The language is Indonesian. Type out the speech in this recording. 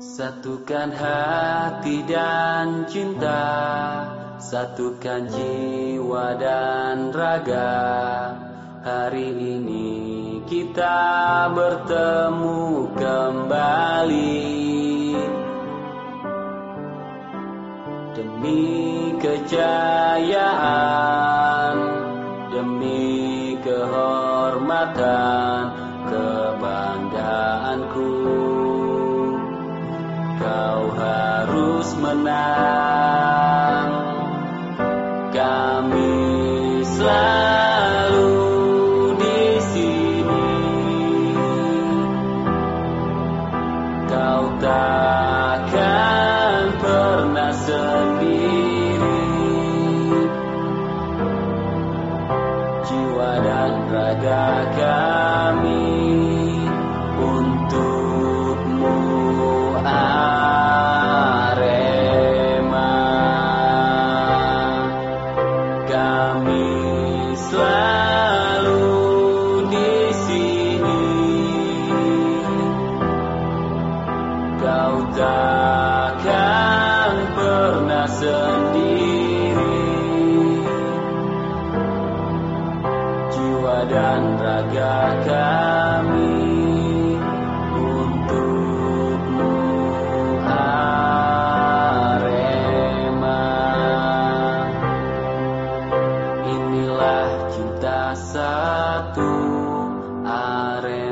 Satukan hati dan cinta Satukan jiwa dan raga. Hari ini kita bertemu kembali. Demi kejayaan Demi kehormatan Kebanggaanku harus menang. Kami selalu di sini. Kau takkan pernah sendiri. Jiwa dan raga kami takkan pernah sendiri. Jiwa dan raga kami Untukmu Arema. Inilah cinta satu Arema